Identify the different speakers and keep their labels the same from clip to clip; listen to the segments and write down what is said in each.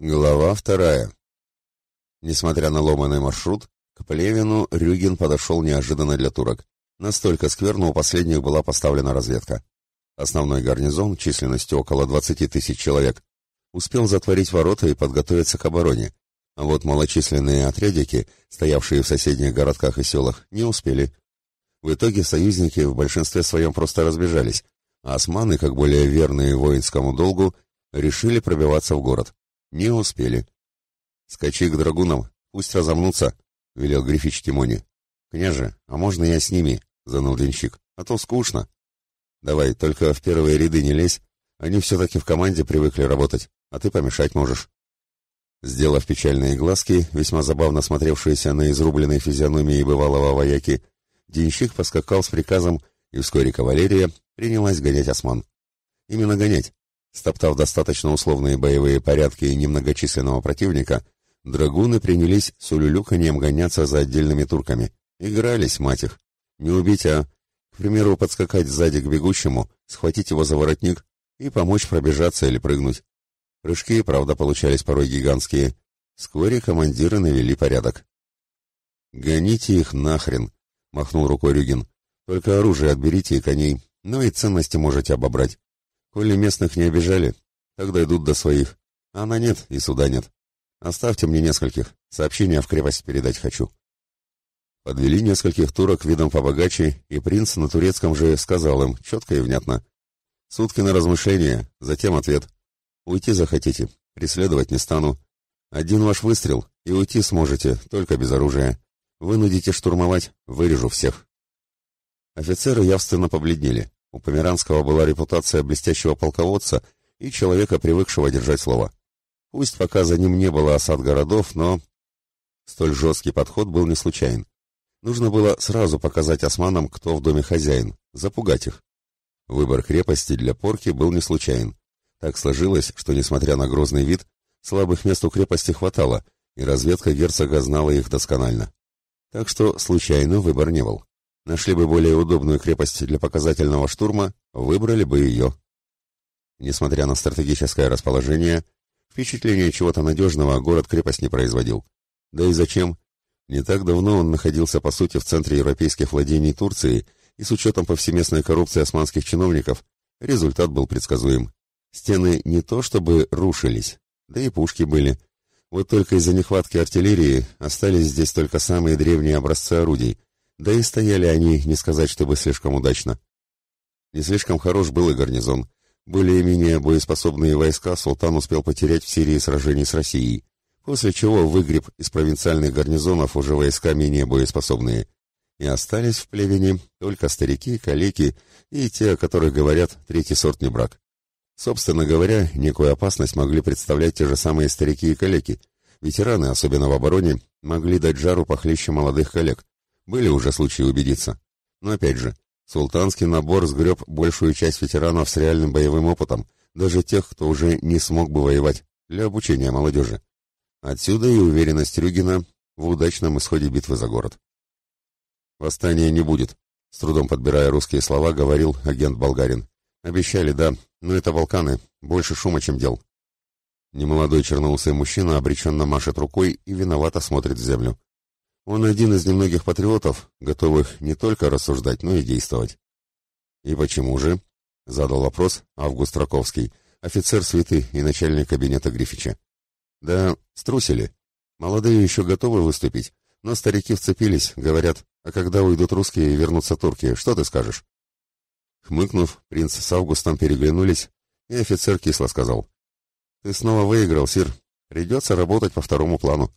Speaker 1: Глава вторая. Несмотря на ломаный маршрут, к Плевину Рюгин подошел неожиданно для турок. Настолько скверно у последних была поставлена разведка. Основной гарнизон, численностью около 20 тысяч человек, успел затворить ворота и подготовиться к обороне, а вот малочисленные отрядики, стоявшие в соседних городках и селах, не успели. В итоге союзники в большинстве своем просто разбежались, а османы, как более верные воинскому долгу, решили пробиваться в город. Не успели. «Скачи к драгунам, пусть разомнутся», — велел Грифич Тимони. «Княже, а можно я с ними?» — заныл денщик. «А то скучно». «Давай, только в первые ряды не лезь. Они все-таки в команде привыкли работать, а ты помешать можешь». Сделав печальные глазки, весьма забавно смотревшиеся на изрубленной физиономии бывалого вояки, денщик поскакал с приказом, и вскоре кавалерия принялась гонять осман. Именно гонять, Стоптав достаточно условные боевые порядки немногочисленного противника, драгуны принялись с улюлюканьем гоняться за отдельными турками. Игрались, мать их. Не убить, а, к примеру, подскакать сзади к бегущему, схватить его за воротник и помочь пробежаться или прыгнуть. Прыжки, правда, получались порой гигантские. Вскоре командиры навели порядок. «Гоните их нахрен!» — махнул рукой Рюгин. «Только оружие отберите и коней, ну и ценности можете обобрать. Коли местных не обижали, тогда идут до своих. А она нет, и суда нет. Оставьте мне нескольких. Сообщение в крепость передать хочу. Подвели нескольких турок видом побогаче, и принц на турецком же сказал им, четко и внятно. Сутки на размышление, затем ответ. Уйти захотите, преследовать не стану. Один ваш выстрел, и уйти сможете, только без оружия. Вынудите штурмовать, вырежу всех. Офицеры явственно побледнели. У Померанского была репутация блестящего полководца и человека, привыкшего держать слово. Пусть пока за ним не было осад городов, но... Столь жесткий подход был не случайен. Нужно было сразу показать османам, кто в доме хозяин, запугать их. Выбор крепости для порки был не случайен. Так сложилось, что, несмотря на грозный вид, слабых мест у крепости хватало, и разведка герцога знала их досконально. Так что случайно выбор не был. Нашли бы более удобную крепость для показательного штурма, выбрали бы ее. Несмотря на стратегическое расположение, впечатление чего-то надежного город-крепость не производил. Да и зачем? Не так давно он находился, по сути, в центре европейских владений Турции, и с учетом повсеместной коррупции османских чиновников, результат был предсказуем. Стены не то чтобы рушились, да и пушки были. Вот только из-за нехватки артиллерии остались здесь только самые древние образцы орудий, да и стояли они, не сказать, чтобы слишком удачно. Не слишком хорош был и гарнизон. Более-менее боеспособные войска султан успел потерять в серии сражений с Россией, после чего выгреб из провинциальных гарнизонов уже войска менее боеспособные. И остались в плевине только старики, калеки и те, о которых говорят третий сорт не брак. Собственно говоря, некую опасность могли представлять те же самые старики и калеки. Ветераны, особенно в обороне, могли дать жару похлеще молодых коллег, были уже случаи убедиться. Но опять же, султанский набор сгреб большую часть ветеранов с реальным боевым опытом, даже тех, кто уже не смог бы воевать, для обучения молодежи. Отсюда и уверенность Рюгина в удачном исходе битвы за город. «Восстания не будет», — с трудом подбирая русские слова, говорил агент Болгарин. «Обещали, да, но это Балканы, больше шума, чем дел». Немолодой черноусый мужчина обреченно машет рукой и виновато смотрит в землю. Он один из немногих патриотов, готовых не только рассуждать, но и действовать. «И почему же?» — задал вопрос Август Раковский, офицер свиты и начальник кабинета Грифича. «Да, струсили. Молодые еще готовы выступить, но старики вцепились, говорят, а когда уйдут русские и вернутся турки, что ты скажешь?» Хмыкнув, принц с Августом переглянулись, и офицер кисло сказал. «Ты снова выиграл, Сир. Придется работать по второму плану».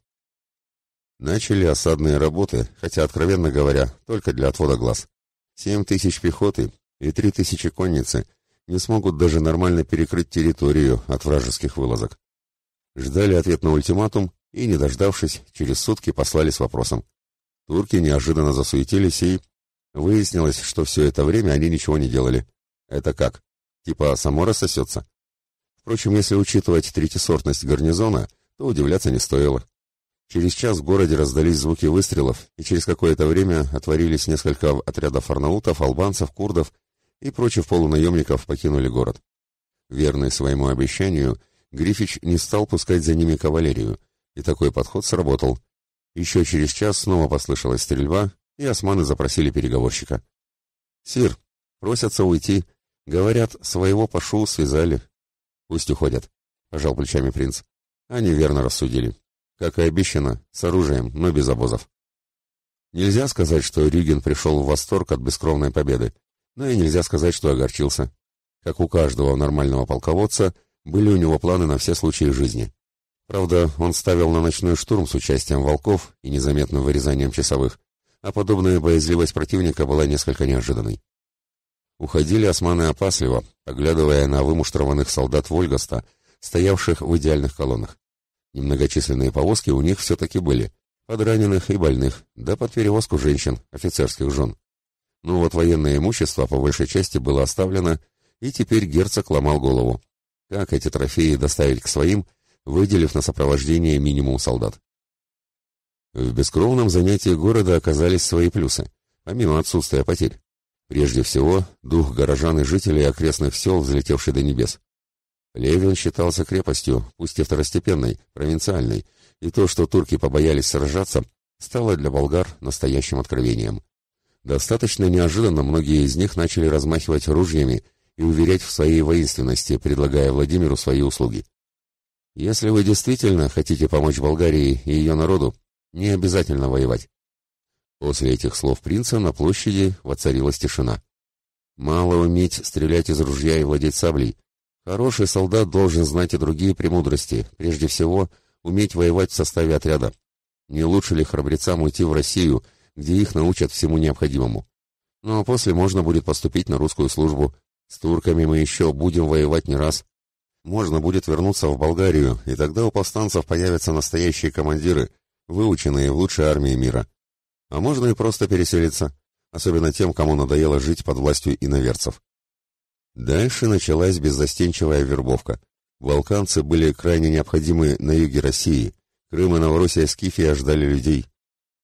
Speaker 1: Начали осадные работы, хотя, откровенно говоря, только для отвода глаз. Семь тысяч пехоты и три тысячи конницы не смогут даже нормально перекрыть территорию от вражеских вылазок. Ждали ответ на ультиматум и, не дождавшись, через сутки послали с вопросом. Турки неожиданно засуетились и... Выяснилось, что все это время они ничего не делали. Это как? Типа само рассосется? Впрочем, если учитывать третьесортность гарнизона, то удивляться не стоило. Через час в городе раздались звуки выстрелов, и через какое-то время отворились несколько отрядов арнаутов, албанцев, курдов и прочих полунаемников покинули город. Верный своему обещанию, Грифич не стал пускать за ними кавалерию, и такой подход сработал. Еще через час снова послышалась стрельба, и османы запросили переговорщика. «Сир, просятся уйти. Говорят, своего пашу связали». «Пусть уходят», — пожал плечами принц. «Они верно рассудили. Как и обещано, с оружием, но без обозов». Нельзя сказать, что Рюген пришел в восторг от бескровной победы, но и нельзя сказать, что огорчился. Как у каждого нормального полководца, были у него планы на все случаи жизни. Правда, он ставил на ночной штурм с участием волков и незаметным вырезанием часовых, а подобная боязливость противника была несколько неожиданной. Уходили османы опасливо, поглядывая на вымуштрованных солдат Вольгаста, стоявших в идеальных колоннах. Немногочисленные повозки у них все-таки были, под раненых и больных, да под перевозку женщин, офицерских жен. Ну вот военное имущество по большей части было оставлено, и теперь герцог ломал голову. Как эти трофеи доставить к своим, выделив на сопровождение минимум солдат? В бескровном занятии города оказались свои плюсы, помимо отсутствия потерь. Прежде всего, дух горожан и жителей окрестных сел, взлетевший до небес. Левин считался крепостью, пусть и второстепенной, провинциальной, и то, что турки побоялись сражаться, стало для болгар настоящим откровением. Достаточно неожиданно многие из них начали размахивать ружьями и уверять в своей воинственности, предлагая Владимиру свои услуги. Если вы действительно хотите помочь Болгарии и ее народу, не обязательно воевать. После этих слов принца на площади воцарилась тишина. Мало уметь стрелять из ружья и владеть саблей. Хороший солдат должен знать и другие премудрости, прежде всего, уметь воевать в составе отряда. Не лучше ли храбрецам уйти в Россию, где их научат всему необходимому? Ну а после можно будет поступить на русскую службу, с турками мы еще будем воевать не раз. Можно будет вернуться в Болгарию, и тогда у повстанцев появятся настоящие командиры, выученные в лучшей армии мира. А можно и просто переселиться, особенно тем, кому надоело жить под властью иноверцев. Дальше началась беззастенчивая вербовка. Балканцы были крайне необходимы на юге России. Крым и Новороссия Скифия ждали людей.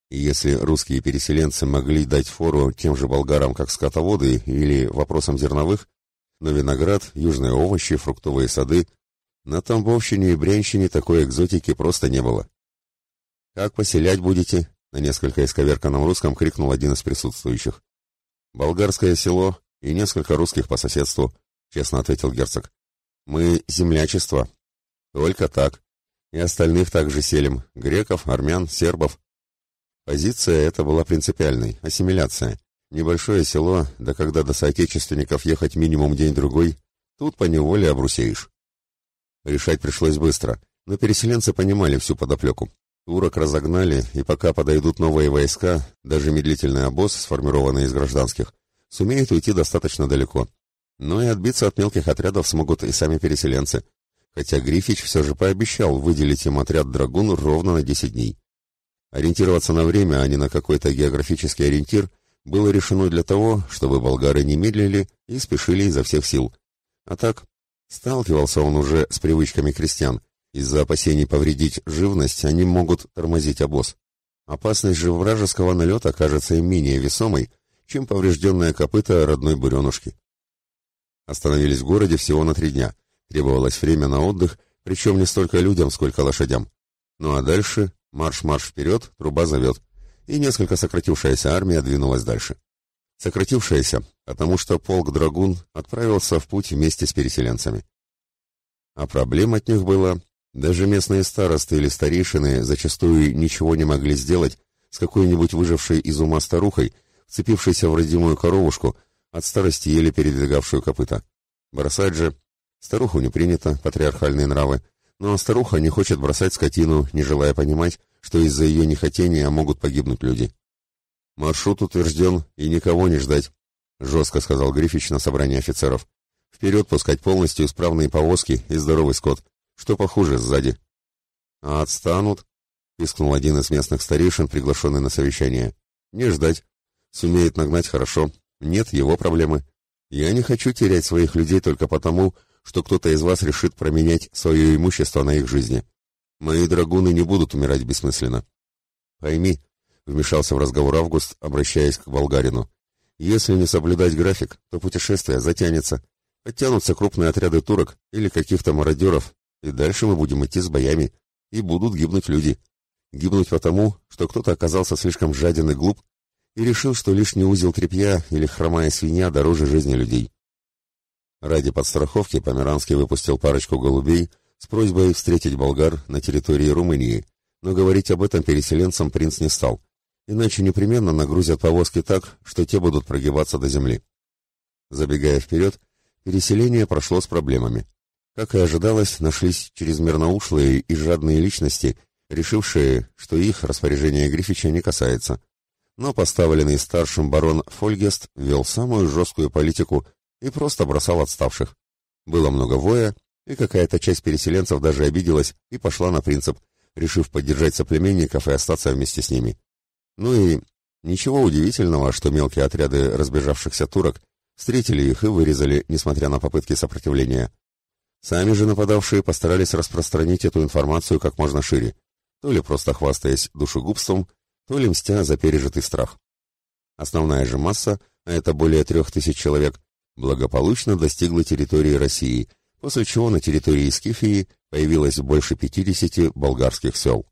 Speaker 1: И если русские переселенцы могли дать фору тем же болгарам, как скотоводы или вопросам зерновых, но виноград, южные овощи, фруктовые сады. На Тамбовщине и Брянщине такой экзотики просто не было. «Как поселять будете?» — на несколько исковерканном русском крикнул один из присутствующих. «Болгарское село и несколько русских по соседству», — честно ответил герцог. «Мы землячество. Только так. И остальных также селим. Греков, армян, сербов». Позиция эта была принципиальной, ассимиляция. Небольшое село, да когда до соотечественников ехать минимум день-другой, тут поневоле обрусеешь. Решать пришлось быстро, но переселенцы понимали всю подоплеку. Турок разогнали, и пока подойдут новые войска, даже медлительный обоз, сформированный из гражданских, сумеет уйти достаточно далеко. Но и отбиться от мелких отрядов смогут и сами переселенцы, хотя Грифич все же пообещал выделить им отряд «Драгун» ровно на 10 дней. Ориентироваться на время, а не на какой-то географический ориентир, было решено для того, чтобы болгары не медлили и спешили изо всех сил. А так, сталкивался он уже с привычками крестьян. Из-за опасений повредить живность они могут тормозить обоз. Опасность же вражеского налета кажется им менее весомой, чем поврежденная копыта родной буренушки. Остановились в городе всего на три дня. Требовалось время на отдых, причем не столько людям, сколько лошадям. Ну а дальше марш-марш вперед, труба зовет и несколько сократившаяся армия двинулась дальше. Сократившаяся, потому что полк «Драгун» отправился в путь вместе с переселенцами. А проблем от них было. Даже местные старосты или старейшины зачастую ничего не могли сделать с какой-нибудь выжившей из ума старухой, вцепившейся в родимую коровушку, от старости еле передвигавшую копыта. Бросать же... Старуху не принято, патриархальные нравы, но старуха не хочет бросать скотину, не желая понимать, что из-за ее нехотения могут погибнуть люди. «Маршрут утвержден, и никого не ждать», — жестко сказал Грифич на собрании офицеров. «Вперед пускать полностью исправные повозки и здоровый скот. Что похуже, сзади». «А отстанут?» — пискнул один из местных старейшин, приглашенный на совещание. «Не ждать. Сумеет нагнать хорошо. Нет его проблемы. Я не хочу терять своих людей только потому, что кто-то из вас решит променять свое имущество на их жизни. Мои драгуны не будут умирать бессмысленно. Пойми, вмешался в разговор Август, обращаясь к болгарину. Если не соблюдать график, то путешествие затянется. Подтянутся крупные отряды турок или каких-то мародеров, И дальше мы будем идти с боями, и будут гибнуть люди. Гибнуть потому, что кто-то оказался слишком жаден и глуп и решил, что лишний узел тряпья или хромая свинья дороже жизни людей. Ради подстраховки Померанский выпустил парочку голубей с просьбой встретить болгар на территории Румынии, но говорить об этом переселенцам принц не стал, иначе непременно нагрузят повозки так, что те будут прогибаться до земли. Забегая вперед, переселение прошло с проблемами. Как и ожидалось, нашлись чрезмерно ушлые и жадные личности, решившие, что их распоряжение Грифича не касается. Но поставленный старшим барон Фольгест вел самую жесткую политику и просто бросал отставших. Было много воя, и какая-то часть переселенцев даже обиделась и пошла на принцип, решив поддержать соплеменников и остаться вместе с ними. Ну и ничего удивительного, что мелкие отряды разбежавшихся турок встретили их и вырезали, несмотря на попытки сопротивления. Сами же нападавшие постарались распространить эту информацию как можно шире, то ли просто хвастаясь душегубством, то ли мстя за пережитый страх. Основная же масса, а это более трех тысяч человек, благополучно достигла территории России, после чего на территории Скифии появилось больше 50 болгарских сел.